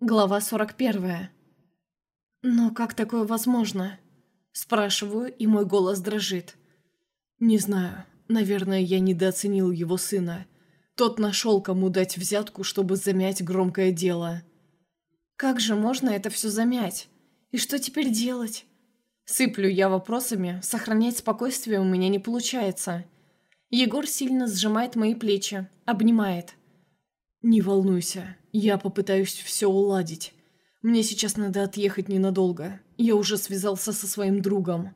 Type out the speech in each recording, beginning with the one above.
Глава 41. «Но как такое возможно?» Спрашиваю, и мой голос дрожит. «Не знаю. Наверное, я недооценил его сына. Тот нашел, кому дать взятку, чтобы замять громкое дело». «Как же можно это все замять? И что теперь делать?» Сыплю я вопросами, сохранять спокойствие у меня не получается. Егор сильно сжимает мои плечи, обнимает. «Не волнуйся, я попытаюсь все уладить. Мне сейчас надо отъехать ненадолго. Я уже связался со своим другом».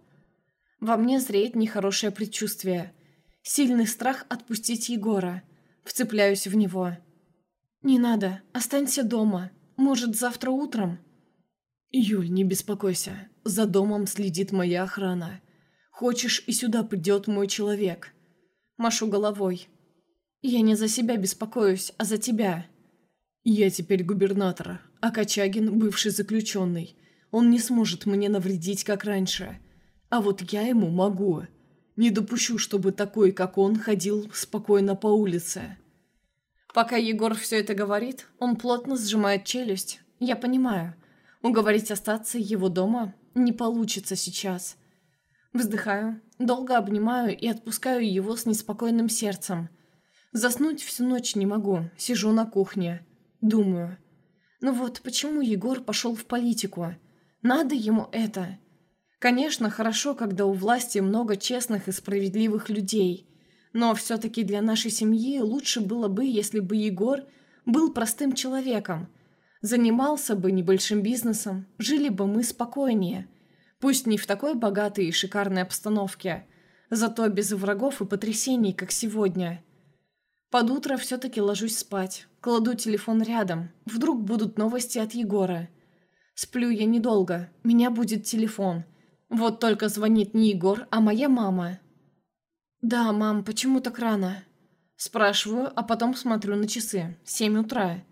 Во мне зреет нехорошее предчувствие. Сильный страх отпустить Егора. Вцепляюсь в него. «Не надо, останься дома. Может, завтра утром?» «Юль, не беспокойся. За домом следит моя охрана. Хочешь, и сюда придет мой человек». Машу головой. «Я не за себя беспокоюсь, а за тебя». «Я теперь губернатор, а Качагин – бывший заключенный. Он не сможет мне навредить, как раньше. А вот я ему могу. Не допущу, чтобы такой, как он, ходил спокойно по улице». Пока Егор все это говорит, он плотно сжимает челюсть. Я понимаю. Уговорить остаться его дома не получится сейчас. Вздыхаю, долго обнимаю и отпускаю его с неспокойным сердцем – Заснуть всю ночь не могу, сижу на кухне. Думаю. Ну вот, почему Егор пошел в политику? Надо ему это. Конечно, хорошо, когда у власти много честных и справедливых людей. Но все-таки для нашей семьи лучше было бы, если бы Егор был простым человеком. Занимался бы небольшим бизнесом, жили бы мы спокойнее. Пусть не в такой богатой и шикарной обстановке, зато без врагов и потрясений, как сегодня. Под утро все-таки ложусь спать. Кладу телефон рядом. Вдруг будут новости от Егора. Сплю я недолго. Меня будет телефон. Вот только звонит не Егор, а моя мама. «Да, мам, почему так рано?» Спрашиваю, а потом смотрю на часы. Семь утра.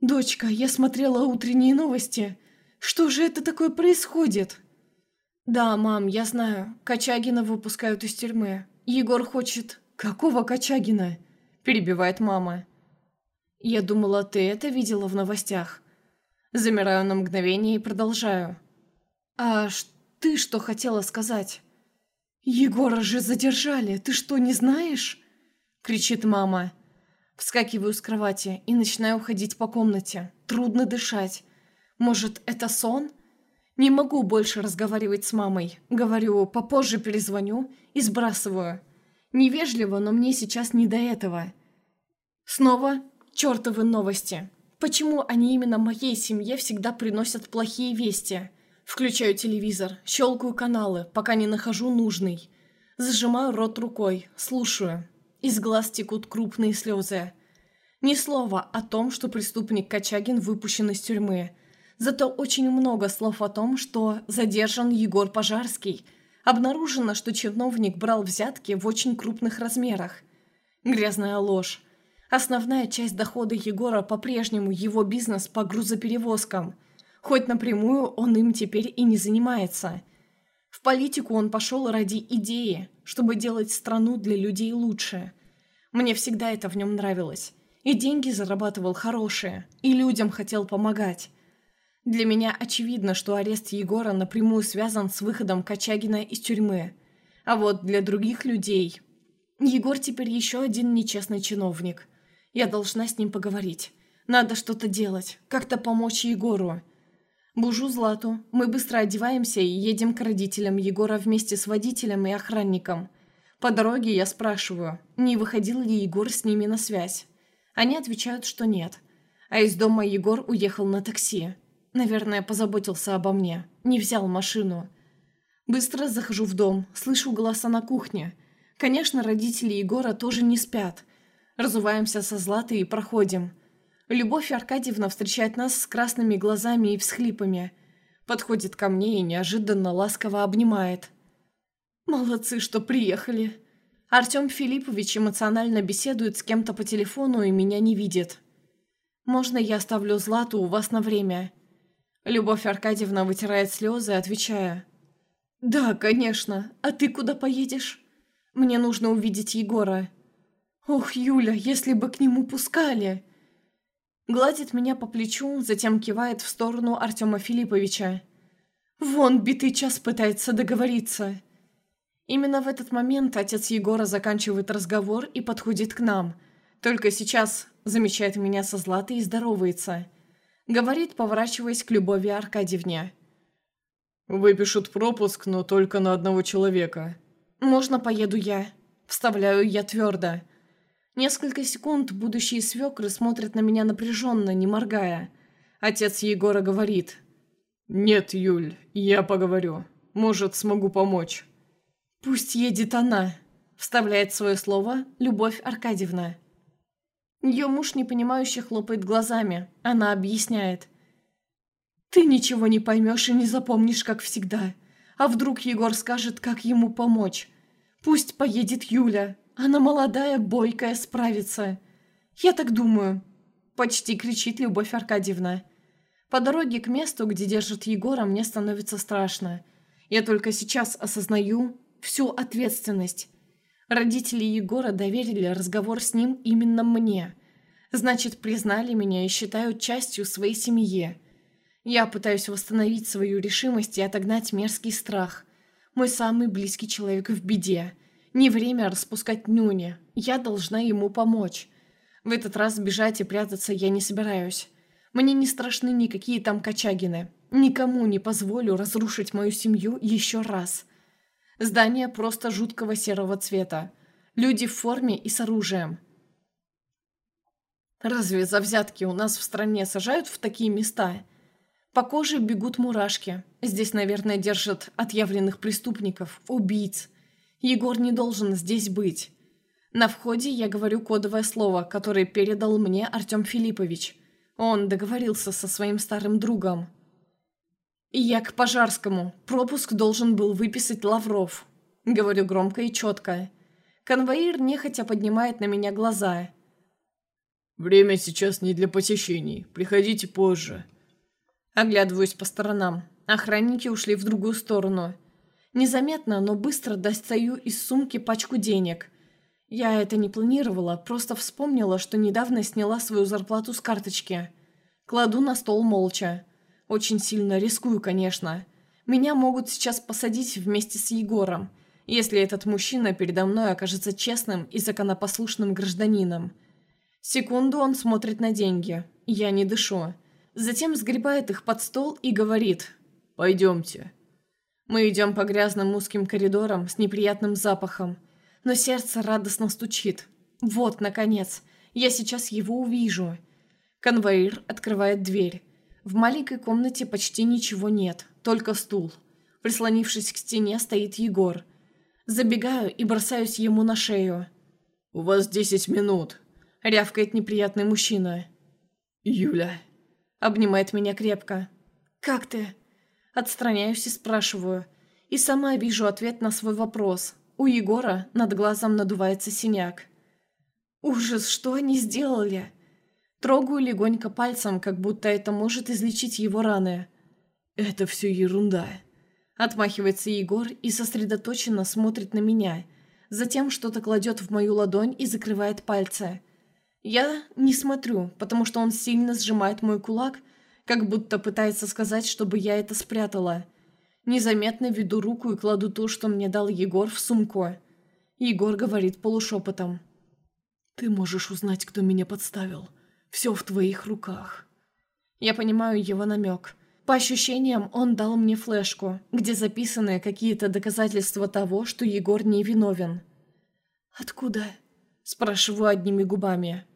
«Дочка, я смотрела утренние новости. Что же это такое происходит?» «Да, мам, я знаю. Качагина выпускают из тюрьмы. Егор хочет...» «Какого Качагина?» перебивает мама. «Я думала, ты это видела в новостях». Замираю на мгновение и продолжаю. «А ты что хотела сказать?» «Егора же задержали, ты что, не знаешь?» Кричит мама. Вскакиваю с кровати и начинаю ходить по комнате. Трудно дышать. Может, это сон? Не могу больше разговаривать с мамой. Говорю, попозже перезвоню и сбрасываю. Невежливо, но мне сейчас не до этого. Снова чертовы новости. Почему они именно моей семье всегда приносят плохие вести? Включаю телевизор, щелкаю каналы, пока не нахожу нужный. Зажимаю рот рукой, слушаю. Из глаз текут крупные слезы. Ни слова о том, что преступник Качагин выпущен из тюрьмы. Зато очень много слов о том, что задержан Егор Пожарский. Обнаружено, что чиновник брал взятки в очень крупных размерах. Грязная ложь. Основная часть дохода Егора по-прежнему его бизнес по грузоперевозкам. Хоть напрямую он им теперь и не занимается. В политику он пошел ради идеи, чтобы делать страну для людей лучше. Мне всегда это в нем нравилось. И деньги зарабатывал хорошие, и людям хотел помогать. Для меня очевидно, что арест Егора напрямую связан с выходом Качагина из тюрьмы. А вот для других людей... Егор теперь еще один нечестный чиновник – я должна с ним поговорить. Надо что-то делать, как-то помочь Егору. Бужу Злату. Мы быстро одеваемся и едем к родителям Егора вместе с водителем и охранником. По дороге я спрашиваю, не выходил ли Егор с ними на связь. Они отвечают, что нет. А из дома Егор уехал на такси. Наверное, позаботился обо мне. Не взял машину. Быстро захожу в дом, слышу голоса на кухне. Конечно, родители Егора тоже не спят. Разуваемся со Златой и проходим. Любовь Аркадьевна встречает нас с красными глазами и всхлипами. Подходит ко мне и неожиданно ласково обнимает. «Молодцы, что приехали!» Артем Филиппович эмоционально беседует с кем-то по телефону и меня не видит. «Можно я оставлю Злату у вас на время?» Любовь Аркадьевна вытирает слезы, отвечая. «Да, конечно. А ты куда поедешь?» «Мне нужно увидеть Егора». «Ох, Юля, если бы к нему пускали!» Гладит меня по плечу, затем кивает в сторону Артема Филипповича. Вон битый час пытается договориться. Именно в этот момент отец Егора заканчивает разговор и подходит к нам. Только сейчас замечает меня со Златой и здоровается. Говорит, поворачиваясь к Любови Аркадьевне. «Выпишут пропуск, но только на одного человека». «Можно поеду я?» Вставляю я твердо. Несколько секунд будущие свекры смотрят на меня напряженно, не моргая. Отец Егора говорит. «Нет, Юль, я поговорю. Может, смогу помочь». «Пусть едет она», — вставляет свое слово Любовь Аркадьевна. Ее муж непонимающе хлопает глазами. Она объясняет. «Ты ничего не поймешь и не запомнишь, как всегда. А вдруг Егор скажет, как ему помочь? Пусть поедет Юля, она молодая, бойкая, справится. Я так думаю. Почти кричит Любовь Аркадьевна. По дороге к месту, где держат Егора, мне становится страшно. Я только сейчас осознаю всю ответственность. Родители Егора доверили разговор с ним именно мне. Значит, признали меня и считают частью своей семьи. Я пытаюсь восстановить свою решимость и отогнать мерзкий страх. Мой самый близкий человек в беде – не время распускать нюни. Я должна ему помочь. В этот раз бежать и прятаться я не собираюсь. Мне не страшны никакие там кочагины. Никому не позволю разрушить мою семью еще раз. Здание просто жуткого серого цвета. Люди в форме и с оружием. Разве за взятки у нас в стране сажают в такие места? По коже бегут мурашки. Здесь, наверное, держат отъявленных преступников, убийц. Егор не должен здесь быть. На входе я говорю кодовое слово, которое передал мне Артем Филиппович. Он договорился со своим старым другом. И я к Пожарскому. Пропуск должен был выписать Лавров. Говорю громко и четко. Конвоир нехотя поднимает на меня глаза. «Время сейчас не для посещений. Приходите позже». Оглядываюсь по сторонам. Охранники ушли в другую сторону. Незаметно, но быстро достаю из сумки пачку денег. Я это не планировала, просто вспомнила, что недавно сняла свою зарплату с карточки. Кладу на стол молча. Очень сильно рискую, конечно. Меня могут сейчас посадить вместе с Егором, если этот мужчина передо мной окажется честным и законопослушным гражданином. Секунду он смотрит на деньги. Я не дышу. Затем сгребает их под стол и говорит «Пойдемте». Мы идем по грязным узким коридорам с неприятным запахом, но сердце радостно стучит. Вот, наконец, я сейчас его увижу. Конвоир открывает дверь. В маленькой комнате почти ничего нет, только стул. Прислонившись к стене, стоит Егор. Забегаю и бросаюсь ему на шею. «У вас десять минут», — рявкает неприятный мужчина. «Юля», — обнимает меня крепко. «Как ты?» Отстраняюсь и спрашиваю. И сама вижу ответ на свой вопрос. У Егора над глазом надувается синяк. Ужас, что они сделали? Трогаю легонько пальцем, как будто это может излечить его раны. Это все ерунда. Отмахивается Егор и сосредоточенно смотрит на меня. Затем что-то кладет в мою ладонь и закрывает пальцы. Я не смотрю, потому что он сильно сжимает мой кулак, как будто пытается сказать, чтобы я это спрятала. Незаметно веду руку и кладу то, что мне дал Егор, в сумку. Егор говорит полушепотом. «Ты можешь узнать, кто меня подставил. Все в твоих руках». Я понимаю его намек. По ощущениям, он дал мне флешку, где записаны какие-то доказательства того, что Егор не виновен. «Откуда?» – спрашиваю одними губами.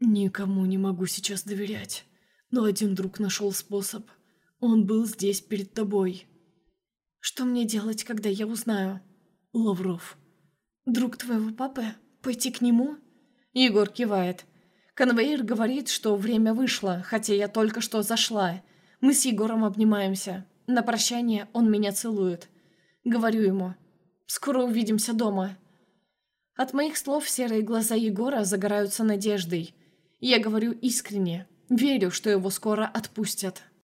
«Никому не могу сейчас доверять». Но один друг нашел способ. Он был здесь перед тобой. Что мне делать, когда я узнаю? Лавров. Друг твоего папы? Пойти к нему? Егор кивает. Конвейер говорит, что время вышло, хотя я только что зашла. Мы с Егором обнимаемся. На прощание он меня целует. Говорю ему. Скоро увидимся дома. От моих слов серые глаза Егора загораются надеждой. Я говорю искренне, Верю, что его скоро отпустят.